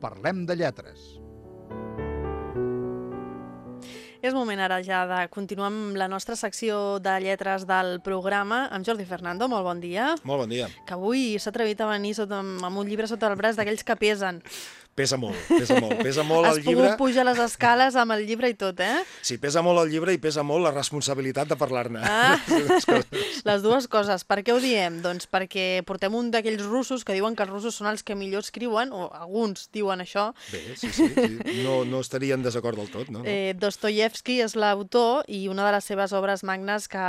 Parlem de lletres. És moment ara ja de continuar amb la nostra secció de lletres del programa amb Jordi Fernando. Molt bon dia. Molt bon dia. Que avui s'ha atrevit a venir sota, amb un llibre sota el braç d'aquells que pesen. Pesa molt, pesa molt. Pesa molt Has el llibre. pogut pujar les escales amb el llibre i tot, eh? Sí, pesa molt el llibre i pesa molt la responsabilitat de parlar-ne. Ah. Les dues coses. Per què ho diem? Doncs perquè portem un d'aquells russos que diuen que els russos són els que millor escriuen, o alguns diuen això. Bé, sí, sí, sí. No, no estaria en desacord del tot, no? no. Eh, Dostoyevsky és l'autor i una de les seves obres magnes que,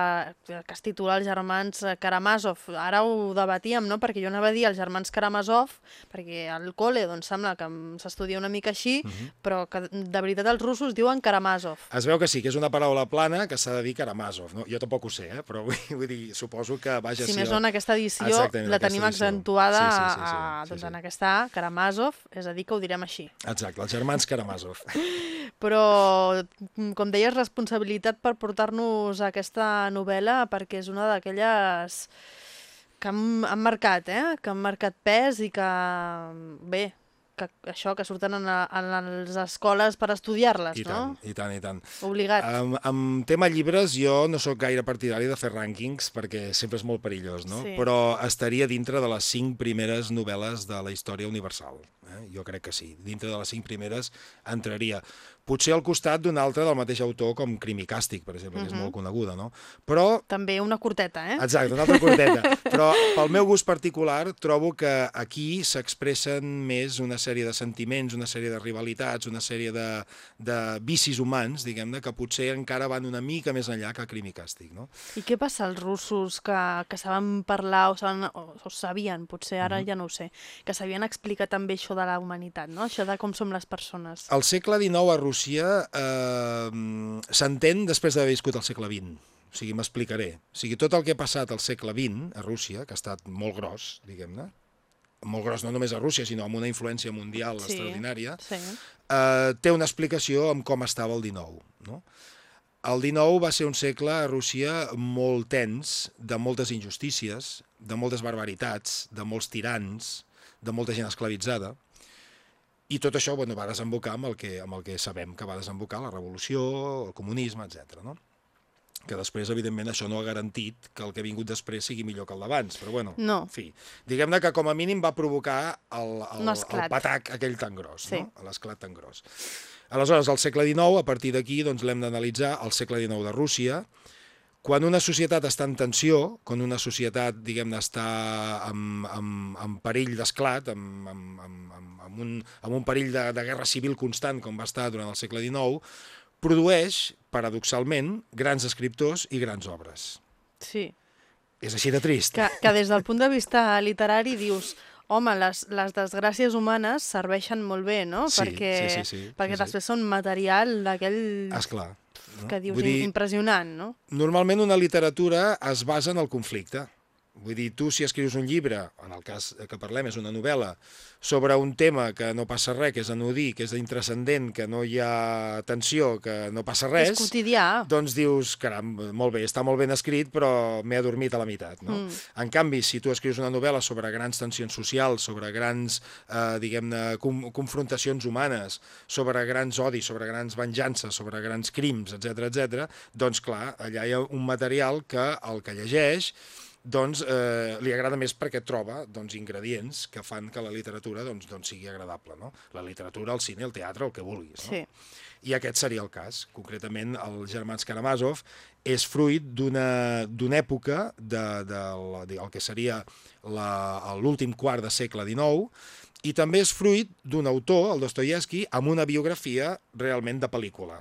que es titula Els germans Karamazov. Ara ho debatíem, no?, perquè jo anava a dir els germans Karamazov, perquè al col·le doncs, sembla que s'estudia una mica així, Mhm. però que de veritat els russos diuen Karamazov. Es veu que sí, que és una paraula plana que s'ha de dir Karamazov. No? Jo tampoc ho sé, eh? però vull, vull dir, suposo que vaja... Si sí, més no, en aquesta edició Exactament, la aquesta tenim edició. accentuada Sí, sí, sí, sí, a, sí, doncs sí. en aquesta Karamazov, és a dir, que ho direm així. Exacte, els germans Karamazov. Però, com deies, responsabilitat per portar-nos aquesta novel·la perquè és una d'aquelles que han, han marcat, eh? Que han marcat pes i que, bé, que això, que surten en, a, en les escoles per estudiar-les, no? tant, i tant, i tant. Obligat. Amb, amb tema llibres, jo no sóc gaire partidari de fer rànquings perquè sempre és molt perillós, no? Sí. Però estaria dintre de les cinc primeres novel·les de la història universal. Eh? Jo crec que sí. Dintre de les cinc primeres entraria. Potser al costat d'un altre del mateix autor, com Crim i Càstig, per exemple, que és molt coneguda, no? Però També una curteta, eh? Exacte, una altra curteta. Però pel meu gust particular trobo que aquí s'expressen més una sèrie de sentiments, una sèrie de rivalitats, una sèrie de, de vicis humans, diguem-ne, que potser encara van una mica més enllà que Crim i Càstig, no? I què passa als russos que, que saben parlar o, saben, o, o sabien, potser ara ja no ho sé, que sabien explicar també això de la humanitat, no? Això de com som les persones. El segle XIX a Rússia eh, s'entén després d'haver viscut el segle XX. O sigui, m'explicaré. O sigui, tot el que ha passat al segle XX a Rússia, que ha estat molt gros, diguem-ne, molt gros no només a Rússia, sinó amb una influència mundial Sí, extraordinària, Sí. eh, té una explicació amb com estava el XIX. No? El XIX va ser un segle a Rússia molt tens, de moltes injustícies, de moltes barbaritats, de molts tirans, de molta gent esclavitzada, i tot això bueno, va desembocar amb el, que, amb el que sabem que va desembocar, la revolució, el comunisme, etc. No? que després, evidentment, això no ha garantit que el que ha vingut després sigui millor que el d'abans, però bueno, No. en fi. Diguem-ne que com a mínim va provocar el, el, el patac aquell tan gros, Sí. no? l'esclat tan gros. Aleshores, al segle XIX, a partir d'aquí, doncs, l'hem d'analitzar el segle XIX de Rússia, quan una societat està en tensió, quan una societat, diguem-ne, està en, en, en perill d'esclat, en, en, en, en, en, un, en un perill de, de guerra civil constant, com va estar durant el segle XIX, produeix, paradoxalment, grans escriptors i grans obres. Sí. És així de trist. Que, que des del punt de vista literari dius home, les, les desgràcies humanes serveixen molt bé, no? Sí, perquè sí, sí, sí, perquè sí. després són material d'aquell Esclar. No? que dius Vull dir, impressionant, no? normalment una literatura es basa en el conflicte. Vull dir, tu si escrius un llibre, en el cas que parlem és una novel·la, sobre un tema que no passa res, que és anodí, que és intrascendent, que no hi ha tensió, que no passa res, És quotidià. doncs dius, caram, molt bé, està molt ben escrit, però m'he adormit a la meitat. No? Mm. En canvi, si tu escrius una novel·la sobre grans tensions socials, sobre grans, eh, diguem-ne, com, confrontacions humanes, sobre grans odis, sobre grans venjances, sobre grans crims, etc etc, doncs clar, allà hi ha un material que el que llegeix doncs eh, li agrada més perquè troba doncs, ingredients que fan que la literatura doncs, doncs sigui agradable. No? La literatura, el cine, el teatre, el que vulguis. No? Sí. I aquest seria el cas. Concretament, els germans Karamazov és fruit d'una d'una època de, de, de, el que seria la- l'últim quart de segle XIX i també és fruit d'un autor, el Dostoyevsky, amb una biografia realment de pel·lícula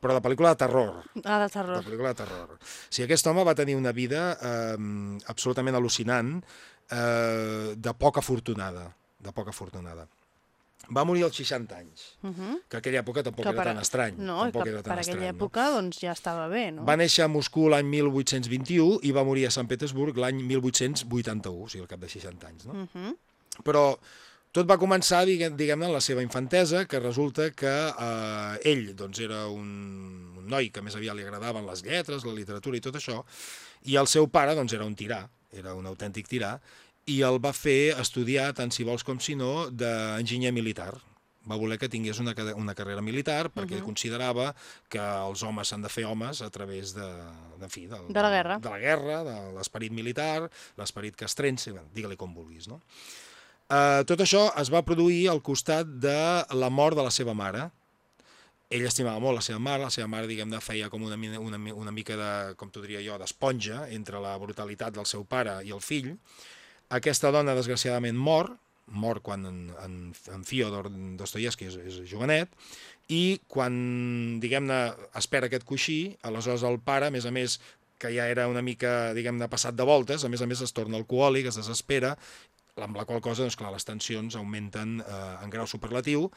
però de pel·lícula de terror. Ah, de De terror. pel·lícula de terror. O sigui, aquest home va tenir una vida eh, absolutament al·lucinant, eh, de poca afortunada, de poca afortunada. Va morir als 60 anys, Uh -huh. que aquella època tampoc era tan estrany. No, tampoc que era tan per aquella estrany, època doncs ja estava bé, no? No? Va néixer a Moscou l'any 1821 i va morir a Sant Petersburg l'any 1881, o sigui, al cap de 60 anys. No? Uh -huh. Però tot va començar, diguem- diguem-ne, en la seva infantesa, que resulta que eh, ell doncs, era un, un noi que més aviat li agradaven les lletres, la literatura i tot això, i el seu pare doncs, era un tirà, era un autèntic tirà, i el va fer estudiar, tant si vols com si no, d'enginyer militar. va voler que tingués una, una carrera militar perquè ell considerava que els homes s'han de fer homes a través de, de, fi, del, De la guerra. de la guerra, de l'esperit militar, l'esperit castrense, digue-li com vulguis, no? Uh, tot això es va produir al costat de la mort de la seva mare. Ell estimava molt la seva mare, la seva mare, diguem-ne, feia com una, una, una mica de, com t'ho diria jo, d'esponja entre la brutalitat del seu pare i el fill. Aquesta dona, desgraciadament, mor, mor quan en, en, en Fyodor Dostoyevsky és, és jovenet, i quan, diguem-ne, espera aquest coixí, aleshores el pare, a més a més, que ja era una mica, diguem-ne, passat de voltes, a més a més es torna alcohòlic, es desespera, amb la qual cosa, doncs clar, les tensions augmenten eh, en grau superlatiu,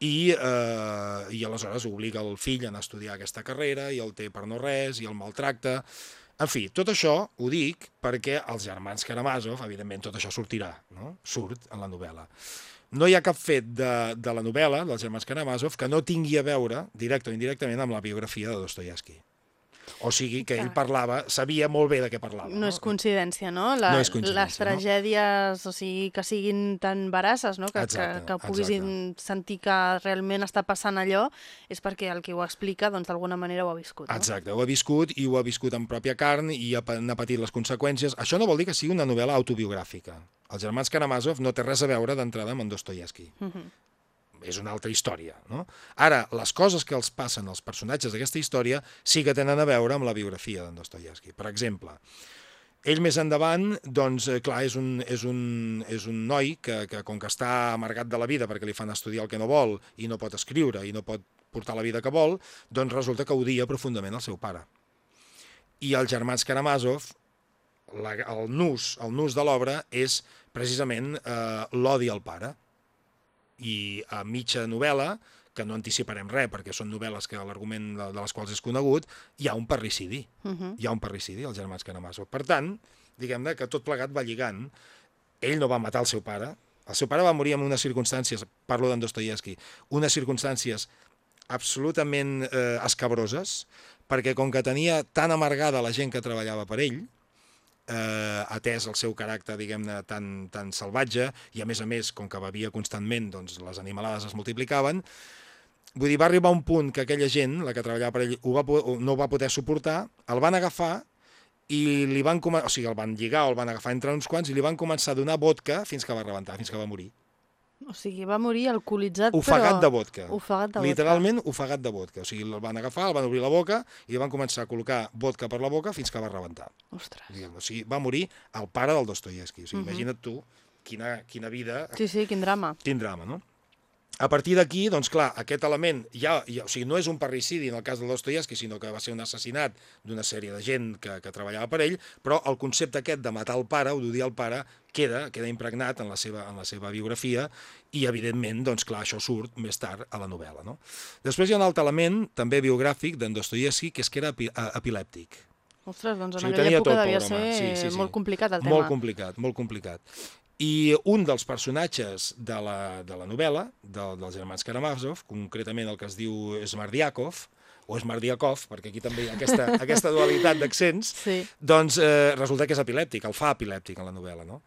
i, eh, i aleshores obliga el fill a estudiar aquesta carrera i el té per no res i el maltracta. En fi, tot això ho dic perquè els germans Karamazov, evidentment, tot això sortirà, no? surt en la novel·la. No hi ha cap fet de, de la novel·la dels germans Karamazov que no tingui a veure, directe o indirectament, amb la biografia de Dostoyevsky. O sigui que ell parlava, sabia molt bé de què parlava. No és coincidència, no? La, No és coincidència, les no? tragèdies, o sigui, que siguin tan veraces, no? Que, Exacte, que, que puguis exacte. sentir que realment està passant allò, és perquè el que ho explica, doncs, d'alguna manera ho ha viscut, no? Exacte, ho ha viscut i ho ha viscut en pròpia carn i ha, n'ha patit les conseqüències. Això no vol dir que sigui una novel·la autobiogràfica. Els germans Karamazov no té res a veure d'entrada amb en Dostoyevsky. Mhm. És una altra història. No? Ara, les coses que els passen als personatges d'aquesta història sí que tenen a veure amb la biografia d'en Dostoyevsky. Per exemple, ell més endavant, doncs, eh, clar, és un, és un, és un noi que, que com que està amargat de la vida perquè li fan estudiar el que no vol i no pot escriure i no pot portar la vida que vol, doncs resulta que odia profundament el seu pare. I els germans Karamazov, la, el nus, el nus de l'obra és precisament eh, l'odi al pare. I a mitja novel·la, que no anticiparem res perquè són novel·les que l'argument de, de les quals és conegut, hi ha un parricidi Mhm. hi ha un parricidi, els germans Karamazov. Per tant, diguem-ne que tot plegat va lligant. Ell no va matar el seu pare. El seu pare va morir en unes circumstàncies, parlo d'en Dostoyevsky, unes circumstàncies absolutament eh, escabroses, perquè com que tenia tan amargada la gent que treballava per ell, eh, atès el seu caràcter, diguem-ne, tan, tan salvatge, i a més a més, com que bevia constantment, doncs les animalades es multiplicaven, Vull dir, va arribar un punt que aquella gent, la que treballava per ell, ho va, no ho va poder suportar, el van agafar i li van, o sigui, el van lligar o el van agafar entre uns quants i li van començar a donar vodka fins que va rebentar, fins que va morir. O sigui, va morir alcoholitzat, Ofegat de però... vodka. Ofegat de vodka. Literalment ofegat de vodka. O sigui, el van agafar, el van obrir la boca i van començar a col·locar vodka per la boca fins que va rebentar. Ostres. O sigui, va morir el pare del Dostoyevsky. O sigui, Mhm. imagina't tu quina, quina vida Sí, sí, quin drama. quin drama, no? A partir d'aquí, doncs clar, aquest element ja, ja, o sigui, no és un parricidi en el cas de Dostoyevsky, sinó que va ser un assassinat d'una sèrie de gent que, que treballava per ell, però el concepte aquest de matar el pare o d'odiar el pare queda, queda impregnat en la, seva, en la seva biografia i, evidentment, doncs clar, això surt més tard a la novel·la. No? Després hi ha un altre element, també biogràfic, d'en Dostoyevsky, que és que era epi, a- epilèptic. Ostres, doncs O en sigui, ho aquella època tot, devia ser. Sí, sí, sí. molt complicat el tema. Molt complicat, molt complicat. I un dels personatges de la, de la novel·la, de, dels germans Karamazov, concretament el que es diu Smardiakov, o Smardiakov, perquè aquí també hi ha aquesta, aquesta dualitat d'accents, Sí. doncs eh, resulta que és epilèptic, el fa epilèptic en la novel·la, no?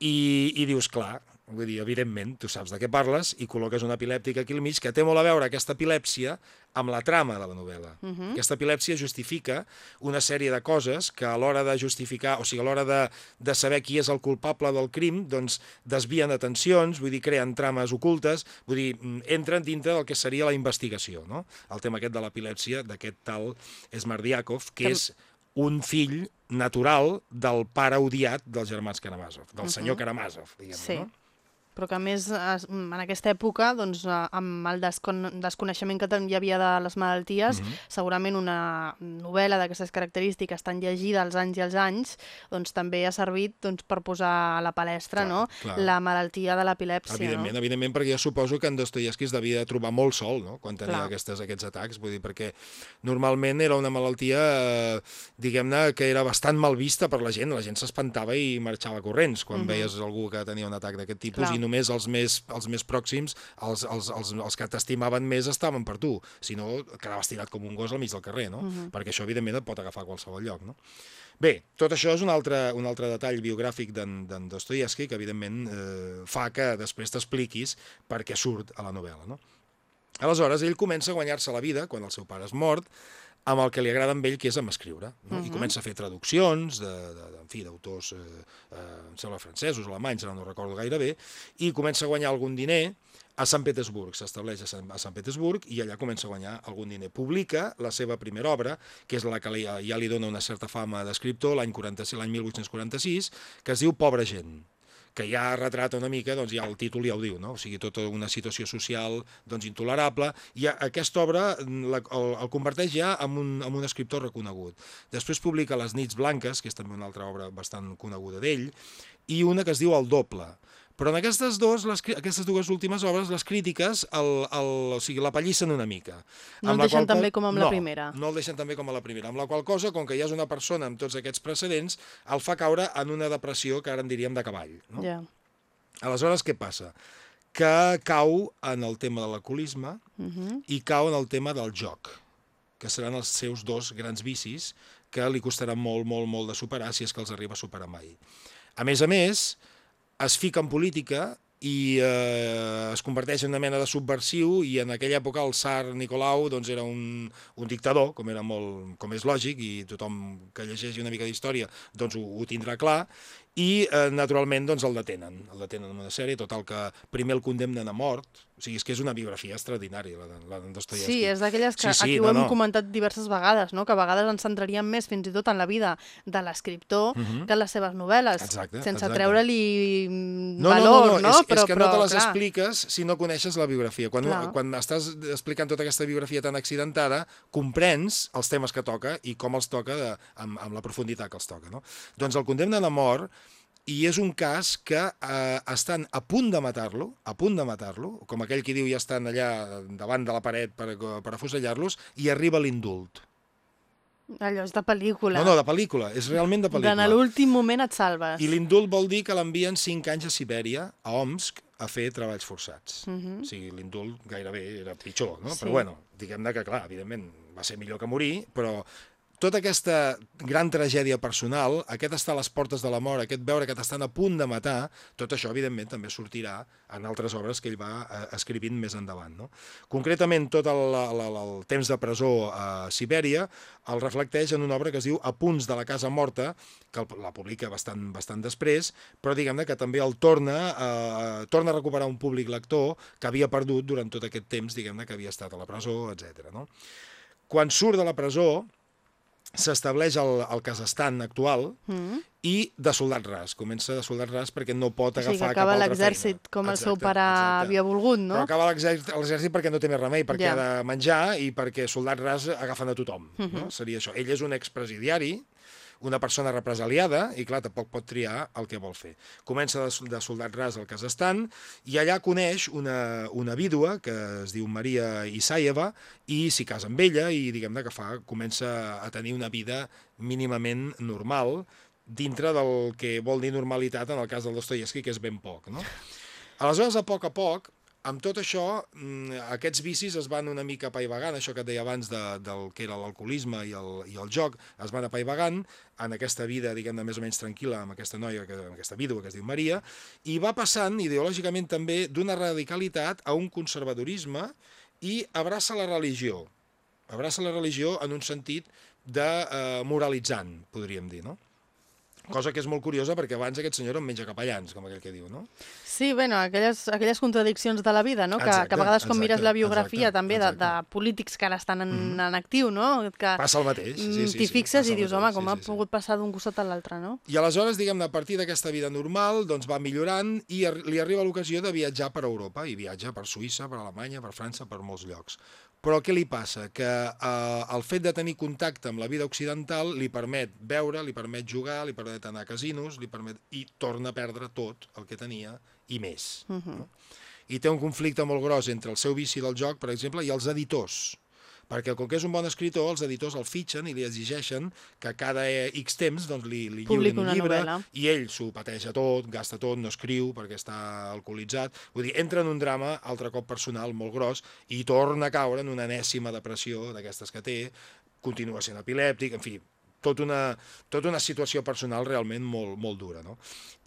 I, i dius, clar, vull dir, evidentment, tu saps de què parles i col·loques un epilèptic aquí al mig que té molt a veure aquesta epilèpsia amb la trama de la novel·la. Uh -huh. Aquesta epilèpsia justifica una sèrie de coses que a l'hora de justificar, o sigui, a l'hora de, de saber qui és el culpable del crim, doncs desvien atencions, vull dir, creen trames ocultes, vull dir, mm, entren dintre del que seria la investigació, no? El tema aquest de l'epilèpsia d'aquest tal Smardiakov, que Que- és un fill natural del pare odiat dels germans Karamazov, del senyor Karamazov, diguem-ne, Sí. no? Però que a més en aquesta època, doncs, eh, amb el descon desconeixement que hi havia de les malalties, Mhm. segurament una novel·la d'aquestes característiques tan llegida als anys i als anys, doncs també ha servit doncs, per posar a la palestra Clar, no? clar. la malaltia de l'epilèpsia. Evidentment, no? evidentment, perquè jo suposo que en Dostoyevsky es devia de trobar molt sol, no?, quan tenia Clar. aquestes, aquests atacs, vull dir, perquè normalment era una malaltia, eh, diguem-ne, que era bastant mal vista per la gent, la gent s'espantava i marxava corrents quan Mhm. veies algú que tenia un atac d'aquest tipus Clar. i només els més, els més pròxims, els, els, els, els que t'estimaven més estaven per tu, si no quedaves tirat com un gos al mig del carrer, no? Mhm. Perquè això, evidentment, et pot agafar a qualsevol lloc, no? Bé, tot això és un altre, un altre detall biogràfic d'en Dostoyevsky que, evidentment, eh, fa que després t'expliquis per què surt a la novel·la. No? Aleshores, ell comença a guanyar-se la vida, quan el seu pare és mort, amb el que li agrada amb ell, que és amb escriure. No? Uh -huh. I comença a fer traduccions de, de, de, en fi, d'autors, eh, eh, em sembla, francesos, alemanys, no recordo gaire bé, i comença a guanyar algun diner a Sant Petersburg, s'estableix a, Sant, a Sant Petersburg i allà comença a guanyar algun diner. Publica la seva primera obra, que és la que li, ja li dona una certa fama d'escriptor, l'any 1846, que es diu Pobra gent que ja retrata una mica, doncs ja el títol ja ho diu, no? o sigui, tota una situació social doncs, intolerable, i aquesta obra la, el, el converteix ja en un, en un escriptor reconegut. Després publica Les nits blanques, que és també una altra obra bastant coneguda d'ell, i una que es diu El doble, però en aquestes, dos, les, aquestes dues últimes obres, les crítiques el, el, o sigui, la pallissen una mica. No el deixen tan bé com amb no, la primera. No el deixen tan bé com a la primera. Amb la qual cosa, com que ja és una persona amb tots aquests precedents, el fa caure en una depressió que ara en diríem de cavall. No? Ja. Aleshores, què passa? Que cau en el tema de l'alcoholisme uh mhm. -huh. i cau en el tema del joc, que seran els seus dos grans vicis que li costarà molt, molt, molt de superar si és que els arriba a superar mai. A més a més, es fica en política i eh, es converteix en una mena de subversiu i en aquella època el tsar Nicolau doncs, era un, un dictador, com, era molt, com és lògic, i tothom que llegeixi una mica d'història doncs, ho, ho tindrà clar, i eh, naturalment doncs, el detenen, el detenen en una sèrie, total que primer el condemnen a mort, o sigui, és que és una biografia extraordinària, la, la d'en Dostoyevsky. Sí, és d'aquelles que sí, sí, aquí no, ho hem no. comentat diverses vegades, no? que a vegades ens centraríem més fins i tot en la vida de l'escriptor uh mhm. -huh. que en les seves novel·les, exacte, sense treure-li no, valor, no? no, no. no? És, però, és que però, no te les clar. expliques si no coneixes la biografia. Quan, clar. quan estàs explicant tota aquesta biografia tan accidentada, comprens els temes que toca i com els toca de, amb, amb la profunditat que els toca. No? Doncs el condemnen a mort i és un cas que eh, estan a punt de matar-lo, a punt de matar-lo, com aquell que diu ja estan allà davant de la paret per, per afusellar-los, i arriba l'indult. Allò és de pel·lícula. No, no, de pel·lícula, és realment de pel·lícula. En l'últim moment et salves. I l'indult vol dir que l'envien 5 anys a Sibèria, a Omsk, a fer treballs forçats. Uh -huh. O sigui, l'indult gairebé era pitjor, no? Sí. Però bueno, diguem-ne que, clar, evidentment, va ser millor que morir, però tota aquesta gran tragèdia personal, aquest estar a les portes de la mort, aquest veure que t'estan a punt de matar, tot això, evidentment, també sortirà en altres obres que ell va eh, escrivint més endavant. No? Concretament, tot el, el, el temps de presó a Sibèria el reflecteix en una obra que es diu Apunts de la casa morta, que la publica bastant, bastant després, però diguem-ne que també el torna, eh, torna a recuperar un públic lector que havia perdut durant tot aquest temps, diguem-ne, que havia estat a la presó, etc. No? Quan surt de la presó, s'estableix el, el Kazakhstan actual mm. i de soldat ras. Comença de soldat ras perquè no pot agafar o sigui, cap altra l'exèrcit com exacte, el seu pare exacte. havia volgut, no? Però acaba l'exèrcit perquè no té més remei, perquè ja. ha de menjar i perquè soldat ras agafen a tothom. Mm -hmm. no? Seria això. Ell és un expresidiari, una persona represaliada i, clar, tampoc pot triar el que vol fer. Comença de, de soldat ras al Kazakhstan i allà coneix una, una vídua que es diu Maria Isaieva i s'hi casa amb ella i, diguem-ne, que fa, comença a tenir una vida mínimament normal dintre del que vol dir normalitat en el cas del Dostoyevsky, que és ben poc, no? Aleshores, a poc a poc, amb tot això, mm, aquests vicis es van una mica apaivagant, això que et deia abans de, del que era l'alcoholisme i, el, i el joc, es van apaivagant en aquesta vida, diguem-ne, més o menys tranquil·la amb aquesta noia, que, amb aquesta vídua que es diu Maria, i va passant ideològicament també d'una radicalitat a un conservadorisme i abraça la religió. Abraça la religió en un sentit de eh, moralitzant, podríem dir, no? Cosa que és molt curiosa perquè abans aquest senyor en menja capellans, com aquell que diu, no? Sí, bueno, aquelles, aquelles contradiccions de la vida, no? Exacte, que, que a vegades quan exacte, mires la biografia exacte, també exacte. De, de polítics que ara estan en, mm -hmm. en actiu, no? Que passa el mateix, sí, sí. T'hi fixes sí, i dius, home, com sí, ha sí, pogut passar d'un costat a l'altre, no? I aleshores, diguem a partir d'aquesta vida normal, doncs va millorant i li arriba l'ocasió de viatjar per Europa, i viatja per Suïssa, per Alemanya, per França, per molts llocs. Però què li passa? Que eh, el fet de tenir contacte amb la vida occidental li permet veure, li permet jugar, li permet anar a casinos, li permet... i torna a perdre tot el que tenia i més. Uh -huh. no? I té un conflicte molt gros entre el seu vici del joc, per exemple, i els editors perquè com que és un bon escritor, els editors el fitxen i li exigeixen que cada X temps doncs, li, li lliurin un llibre novel·la. i ell s'ho pateja tot, gasta tot, no escriu perquè està alcoholitzat. Vull dir, entra en un drama altre cop personal molt gros i torna a caure en una enèsima depressió d'aquestes que té, continua sent epilèptic, en fi, tot una, tota una situació personal realment molt, molt dura. No?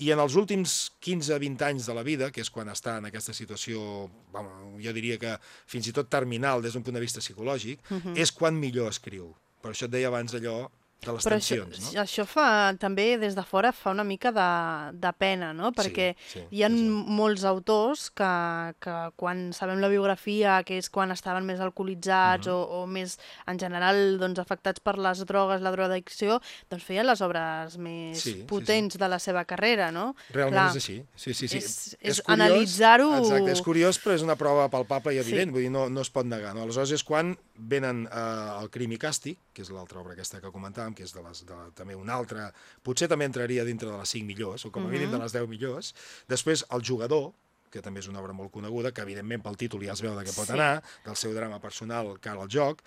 I en els últims 15-20 anys de la vida, que és quan està en aquesta situació, bueno, jo diria que fins i tot terminal des d'un punt de vista psicològic, uh -huh. és quan millor escriu. Per això et deia abans allò de les Però tensions, això, no? això fa, també des de fora fa una mica de, de pena, no? Perquè sí, hi ha exacte. molts autors que, que quan sabem la biografia, que és quan estaven més alcoholitzats Mhm. o, o més, en general, doncs, afectats per les drogues, la drogadicció, doncs feien les obres més Sí, sí, sí. potents de la seva carrera, no? Realment Clar, és així. Sí, sí, sí. és- és curiós, analitzar-ho- Exacte, és curiós, però és una prova palpable i evident, Sí. vull dir, no, no es pot negar. No? Aleshores és quan venen eh, el Crim i Càstig, que és l'altra obra aquesta que comentàvem, que és de les, de, també una altra... Potser també entraria dintre de les 5 millors, o com a mínim Mhm. de les 10 millors. Després, El jugador, que també és una obra molt coneguda, que evidentment pel títol ja es veu de què pot Sí. anar, del seu drama personal cara al joc.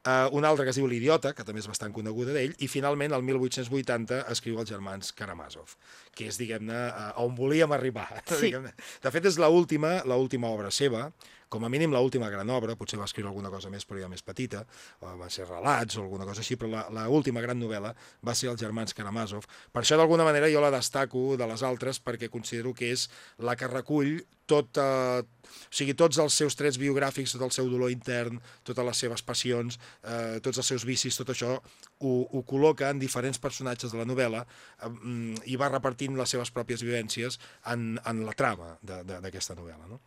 Uh, una altra que es diu L'idiota, que també és bastant coneguda d'ell, i finalment, el 1880, escriu els germans Karamazov, que és, diguem-ne, uh, on volíem arribar. Sí. De fet, és l'última l'última obra seva, com a mínim l'última gran obra, potser va escriure alguna cosa més, però ja més petita, o van ser relats o alguna cosa així, però la- la última gran novel·la va ser els germans Karamazov. Per això, d'alguna manera, jo la destaco de les altres, perquè considero que és la que recull tot, eh, o sigui, tots els seus trets biogràfics, tot el seu dolor intern, totes les seves passions, eh, tots els seus vicis, tot això ho, ho col·loca en diferents personatges de la novel·la mm, i va repartint les seves pròpies vivències en, en la trama d'aquesta novel·la. No?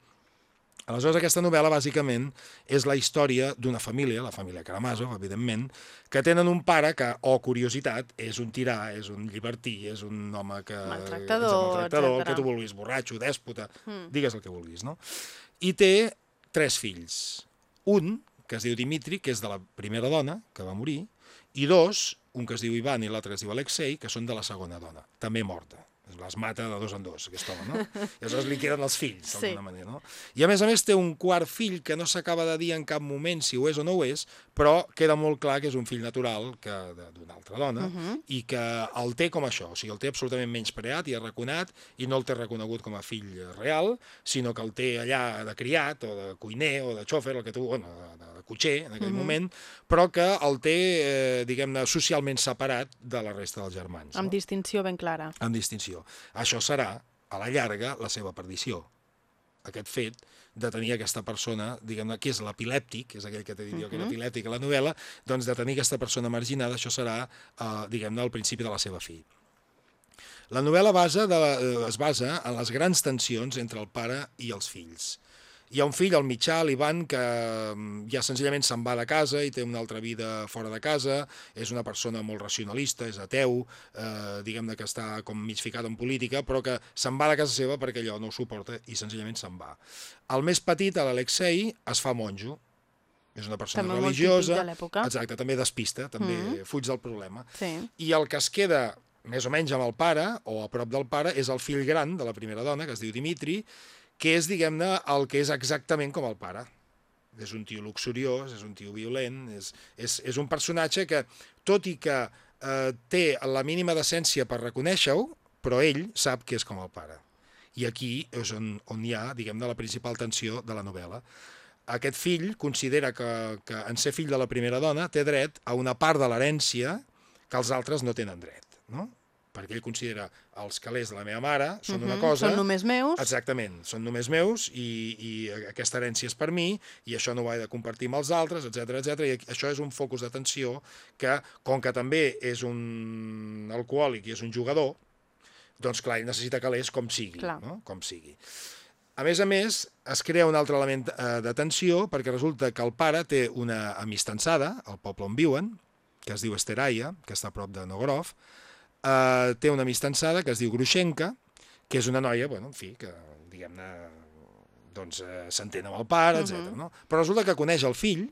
Aleshores, aquesta novel·la, bàsicament, és la història d'una família, la família Karamazov, evidentment, que tenen un pare que, oh, curiositat, és un tirà, és un llibertí, és un home que... Maltractador, és maltractador, el etcètera. que tu vulguis, borratxo, dèspota, Mm. digues el que vulguis, no? I té tres fills. Un, que es diu Dimitri, que és de la primera dona, que va morir, i dos, un que es diu Ivan i l'altre que es diu Alexei, que són de la segona dona, també morta. Les mata de dos en dos, aquest home, no? I aleshores li queden els fills, Sí. d'alguna manera, no? I a més a més té un quart fill que no s'acaba de dir en cap moment si ho és o no ho és, però queda molt clar que és un fill natural que de- d'una altra dona Mhm. i que el té com això, o sigui, el té absolutament menyspreat i arraconat i no el té reconegut com a fill real, sinó que el té allà de criat o de cuiner o de xòfer, el que tu, bueno, de, de cotxer en aquell Mhm. moment, però que el té, eh, diguem-ne, socialment separat de la resta dels germans. Amb no? distinció ben clara. amb distinció. Això serà, a la llarga, la seva perdició. Aquest fet de tenir aquesta persona, diguem-ne, que és l'epilèptic, és aquell que t'he dit jo que era epilèptic a la novel·la, doncs de tenir aquesta persona marginada, això serà, eh, diguem-ne, el principi de la seva fi. La novel·la basa de, eh, es basa en les grans tensions entre el pare i els fills. Hi ha un fill, el mitjà, l'Ivan, que mm, ja senzillament se'n va de casa i té una altra vida fora de casa, és una persona molt racionalista, és ateu, eh, diguem-ne que està com mig ficat en política, però que se'n va de casa seva perquè allò no ho suporta i senzillament se'n va. El més petit, l'Alexei, es fa monjo, és una persona També religiosa, exacte, també despista, també Mhm. fuig del problema. Sí. I el que es queda més o menys amb el pare, o a prop del pare, és el fill gran de la primera dona, que es diu Dimitri, que és, diguem-ne, el que és exactament com el pare. És un tio luxuriós, és un tio violent, és, és, és un personatge que, tot i que eh, té la mínima decència per reconèixer-ho, però ell sap que és com el pare. I aquí és on, on hi ha, diguem-ne, la principal tensió de la novel·la. Aquest fill considera que, que en ser fill de la primera dona té dret a una part de l'herència que els altres no tenen dret, no? Perquè ell considera els calés de la meva mare són una Mhm, cosa... Són només meus. Exactament, són només meus i, i aquesta herència és per mi i això no ho he de compartir amb els altres, etc etc. i això és un focus d'atenció que, com que també és un alcohòlic i és un jugador, doncs clar, ell necessita calés com sigui, Clar. no? com sigui. A més a més, es crea un altre element eh, d'atenció perquè resulta que el pare té una amistançada, al poble on viuen, que es diu Esteraia, que està a prop de Nogorov, eh, té una amistançada que es diu Grushenka, que és una noia, bueno, en fi, que, diguem-ne, doncs eh, s'entén amb el pare, etc. Mhm. no? Però resulta que coneix el fill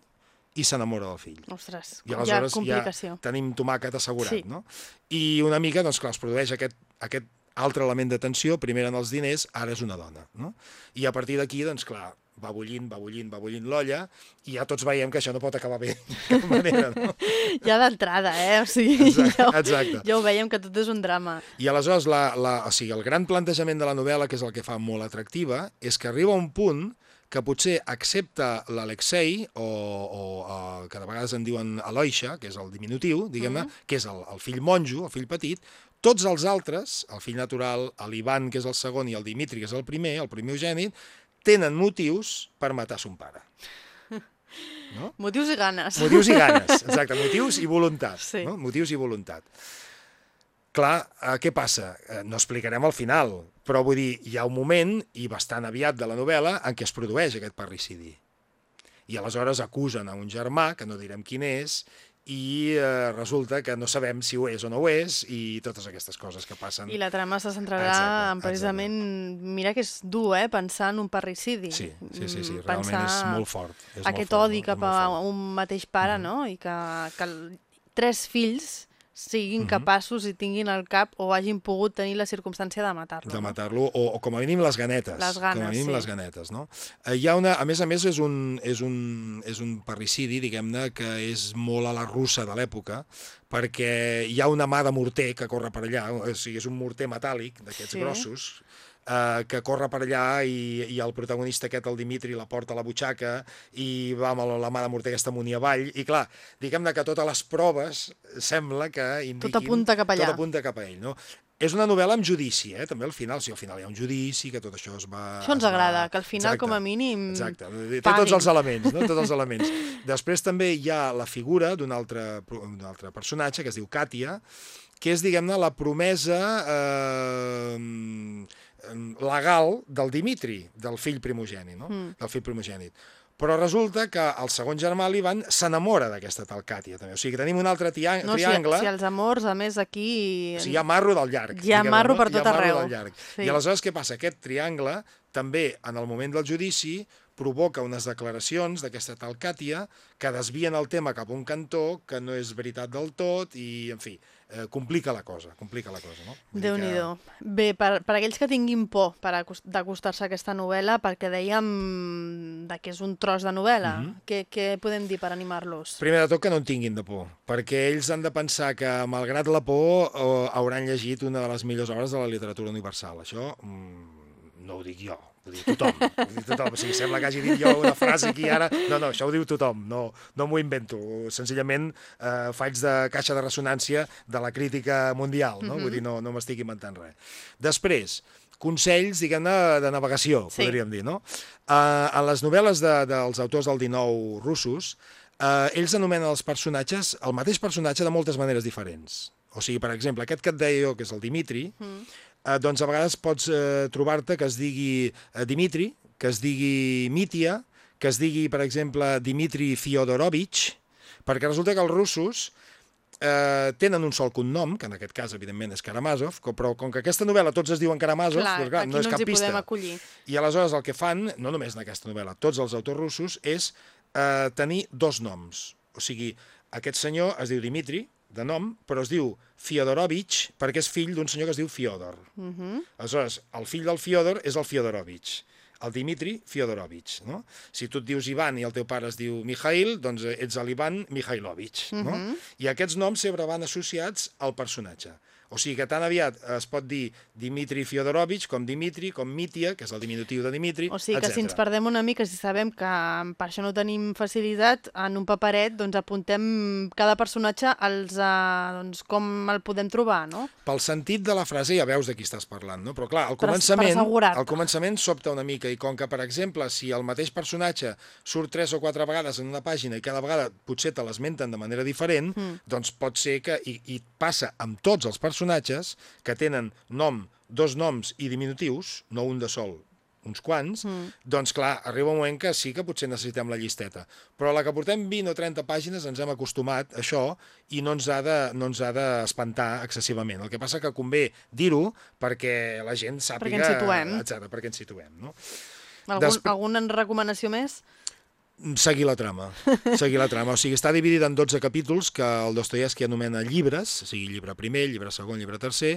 i s'enamora del fill. Ostres, I ja aleshores complicació. ja tenim tomàquet assegurat, Sí. no? I una mica, doncs clar, es produeix aquest, aquest altre element d'atenció, primer en els diners, ara és una dona, no? I a partir d'aquí, doncs clar, va bullint, va bullint, va bullint l'olla, i ja tots veiem que això no pot acabar bé de cap manera, no? Ja d'entrada, eh? O sigui, Exacte, ja, ho, exacte. ja ho veiem que tot és un drama. I aleshores, la, la, o sigui, el gran plantejament de la novel·la, que és el que fa molt atractiva, és que arriba un punt que potser accepta l'Alexei, o, o uh, que de vegades en diuen Aloixa, que és el diminutiu, diguem-ne, mm -hmm. que és el, el fill monjo, el fill petit, tots els altres, el fill natural, l'Ivan, que és el segon, i el Dimitri, que és el primer, el primogènit, tenen motius per matar son pare. No? Motius i ganes. Motius i ganes, exacte, motius i voluntat. Sí. No? Motius i voluntat. Clar, eh, què passa? Eh, no explicarem al final, però vull dir, hi ha un moment, i bastant aviat de la novel·la, en què es produeix aquest parricidi. I aleshores acusen a un germà, que no direm quin és, i eh, resulta que no sabem si ho és o no ho és, i totes aquestes coses que passen. I la trama se centrarà exacte, en precisament... Exacte. Mira que és dur, eh?, pensar en un parricidi. Sí, sí, sí, sí. realment és molt fort. És aquest molt fort, odi cap a un mateix pare, mm -hmm. no?, i que, que tres fills siguin uh -huh. capaços i tinguin al cap o hagin pogut tenir la circumstància de matar-lo. De matar-lo, o, o com a mínim les ganetes. Les ganes, com a mínim sí. les ganetes, no? Eh, hi ha una, a més a més, és un, és un, és un parricidi, diguem-ne, que és molt a la russa de l'època, perquè hi ha una mà de morter que corre per allà, o sigui, és un morter metàl·lic d'aquests Sí. grossos, eh, que corre per allà i, i el protagonista aquest, el Dimitri, la porta a la butxaca i va amb la, mà de morter aquesta amunt i avall. I clar, diguem-ne que totes les proves sembla que indiquin... Tot apunta cap allà. Tot apunta cap a ell, no? És una novel·la amb judici, eh? també al final, si al final hi ha un judici, que tot això es va... Això ens es va- agrada, que al final, com a mínim, Exacte, té tots els elements, no? tots els elements. Després també hi ha la figura d'un altre, altre personatge que es diu Katia, que és, diguem-ne, la promesa eh, legal del Dimitri, del fill primogènit, no? Mm. del fill primogènit. Però resulta que el segon germà, l'Ivan, s'enamora d'aquesta tal Càtia, també. O sigui, que tenim un altre tia no, si, triangle... si els amors, a més, aquí... O sigui, hi ha marro del llarg. Hi ha marro per Hi ha tot arreu. del llarg. Sí. I aleshores què passa? Aquest triangle també, en el moment del judici, provoca unes declaracions d'aquesta tal Càtia que desvien el tema cap a un cantó que no és veritat del tot i, en fi, eh, complica la cosa, complica la cosa, no? Déu nhi Bé, per, per aquells que tinguin por per acos- d'acostar-se a aquesta novel·la, perquè dèiem de que és un tros de novel·la, Mhm. què, què podem dir per animar-los? Primer de tot que no en tinguin de por, perquè ells han de pensar que, malgrat la por, eh, hauran llegit una de les millors obres de la literatura universal. Això mm, no ho dic jo, ho diu tothom. Ho diu tothom. O sigui, sembla que hagi dit jo una frase aquí ara. No, no, això ho diu tothom, no, no m'ho invento. Senzillament eh, faig de caixa de ressonància de la crítica mundial, no? Vull dir, no, no m'estic inventant res. Després, consells, diguem-ne, de navegació, Sí. podríem dir, no? Eh, en les novel·les de, dels autors del 19 russos, eh, ells anomenen els personatges, el mateix personatge de moltes maneres diferents. O sigui, per exemple, aquest que et deia jo, que és el Dimitri, Mm. Eh, doncs a vegades pots eh, trobar-te que es digui eh, Dimitri, que es digui Mítia, que es digui, per exemple, Dimitri Fyodorovich, perquè resulta que els russos eh, tenen un sol cognom, que en aquest cas, evidentment, és Karamazov, però com que aquesta novel·la tots es diuen Karamazov, Clar, doncs, clar, no és cap pista. acollir. I aleshores el que fan, no només en aquesta novel·la, tots els autors russos, és eh, tenir dos noms. O sigui, aquest senyor es diu Dimitri, de nom, però es diu Fyodorovich perquè és fill d'un senyor que es diu Fyodor. Uh -huh. Aleshores, el fill del Fyodor és el Fyodorovich. El Dimitri Fyodorovich, no? Si tu et dius Ivan i el teu pare es diu Mikhail, doncs ets l'Ivan Mikhailovich, no? Mhm. I aquests noms sempre van associats al personatge. O sigui que tan aviat es pot dir Dimitri Fyodorovich com Dimitri, com Mítia, que és el diminutiu de Dimitri, O sigui que si ens etcètera. perdem una mica, si sabem que per això no tenim facilitat, en un paperet doncs apuntem cada personatge als, uh, doncs, com el podem trobar, no? Pel sentit de la frase ja veus de qui estàs parlant, no? Però clar, al Per- per començament, assegurar-te. al començament sobta una mica i com que, per exemple, si el mateix personatge surt tres o quatre vegades en una pàgina i cada vegada potser te l'esmenten de manera diferent, Mm. doncs pot ser que, i, i passa amb tots els personatges que tenen nom, dos noms i diminutius, no un de sol, uns quants, Mm. doncs clar, arriba un moment que sí que potser necessitem la llisteta. Però la que portem 20 o 30 pàgines ens hem acostumat a això i no ens ha de, no ens ha d'espantar excessivament. El que passa que convé dir-ho perquè la gent sàpiga... ens situem. Etcètera, perquè ens situem, no? Algun, Despre- Alguna recomanació més? Seguir la trama, seguir la trama. O sigui, està dividida en 12 capítols que el Dostoyevsky anomena llibres, o sigui, llibre primer, llibre segon, llibre tercer,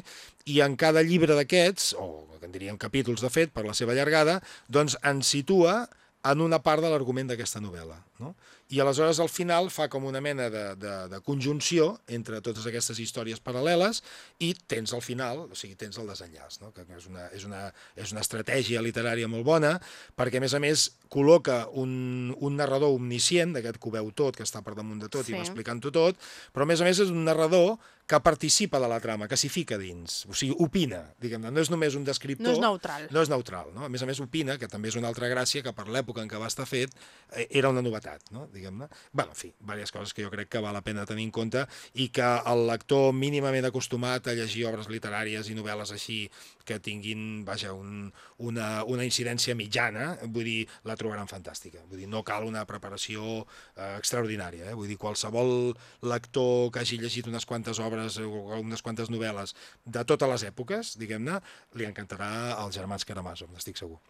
i en cada llibre d'aquests, o en diríem capítols de fet, per la seva llargada, doncs ens situa en una part de l'argument d'aquesta novel·la. No? I aleshores al final fa com una mena de, de, de conjunció entre totes aquestes històries paral·leles i tens al final, o sigui, tens el desenllaç, no? que és una, és, una, és una estratègia literària molt bona, perquè a més a més col·loca un, un narrador omniscient, d'aquest que ho veu tot, que està per damunt de tot sí. i va explicant-ho tot, però a més a més és un narrador que participa de la trama, que s'hi fica dins, o sigui, opina, diguem-ne, no és només un descriptor... No és neutral. No és neutral, no? A més a més opina, que també és una altra gràcia, que per l'època en què va estar fet eh, era una novetat, no? Diguem-ne. Bé, en fi, diverses coses que jo crec que val la pena tenir en compte i que el lector mínimament acostumat a llegir obres literàries i novel·les així que tinguin, vaja, un, una, una incidència mitjana, vull dir, la trobaran fantàstica. Vull dir, no cal una preparació eh, extraordinària, eh? Vull dir, qualsevol lector que hagi llegit unes quantes obres obres o unes quantes novel·les de totes les èpoques, diguem-ne, li encantarà als germans Karamazov, n'estic segur.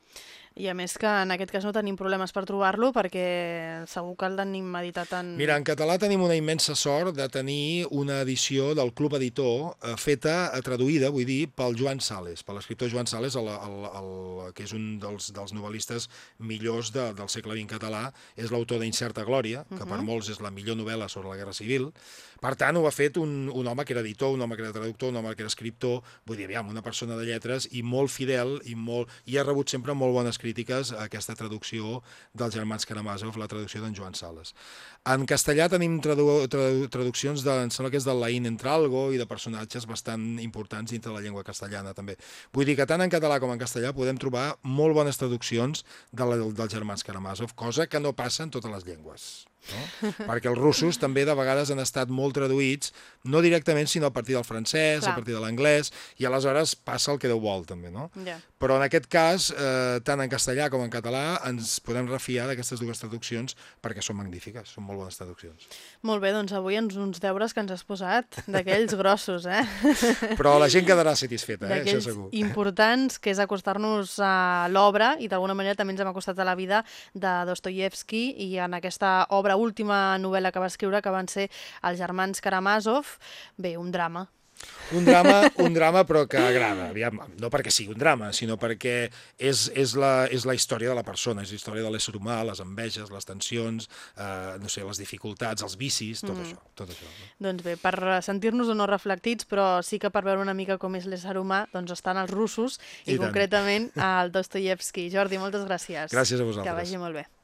I a més que en aquest cas no tenim problemes per trobar-lo perquè segur que el tenim editat en... Mira, en català tenim una immensa sort de tenir una edició del Club Editor eh, feta, eh, traduïda, vull dir, pel Joan Sales, per l'escriptor Joan Sales, el, el, el, que és un dels, dels novel·listes millors de, del segle XX català, és l'autor d'Incerta Glòria, que uh -huh. per molts és la millor novel·la sobre la Guerra Civil. Per tant, ho ha fet un, un home que era editor, un home que era traductor, un home que era escriptor, vull dir, aviam, una persona de lletres i molt fidel i, molt, i ha rebut sempre molt bones crítiques a aquesta traducció dels germans Karamazov, la traducció d'en Joan Sales. En castellà tenim tradu tradu traduccions de, em sembla que és del Laín Entralgo i de personatges bastant importants dintre de la llengua castellana també. Vull dir que tant en català com en castellà podem trobar molt bones traduccions de la, dels germans Karamazov, cosa que no passa en totes les llengües. No? perquè els russos també de vegades han estat molt traduïts, no directament, sinó a partir del francès, Clar. a partir de l'anglès, i aleshores passa el que Déu vol, també, no? Yeah. Però en aquest cas, eh, tant en castellà com en català, ens podem refiar d'aquestes dues traduccions perquè són magnífiques, són molt bones traduccions. Molt bé, doncs avui ens uns deures que ens has posat, d'aquells grossos, eh? Però la gent quedarà satisfeta, eh? això segur. importants, que és acostar-nos a l'obra, i d'alguna manera també ens hem acostat a la vida de Dostoyevsky, i en aquesta obra, última novel·la que va escriure, que van ser els germans Karamazov, bé, un drama, un drama, un drama però que agrada, aviam, no perquè sigui un drama, sinó perquè és, és, la, és la història de la persona, és la història de l'ésser humà, les enveges, les tensions, eh, no sé, les dificultats, els vicis, tot mm. això. Tot això no? Doncs bé, per sentir-nos o no reflectits, però sí que per veure una mica com és l'ésser humà, doncs estan els russos i, I concretament el Dostoyevsky. Jordi, moltes gràcies. Gràcies a vosaltres. Que vagi molt bé.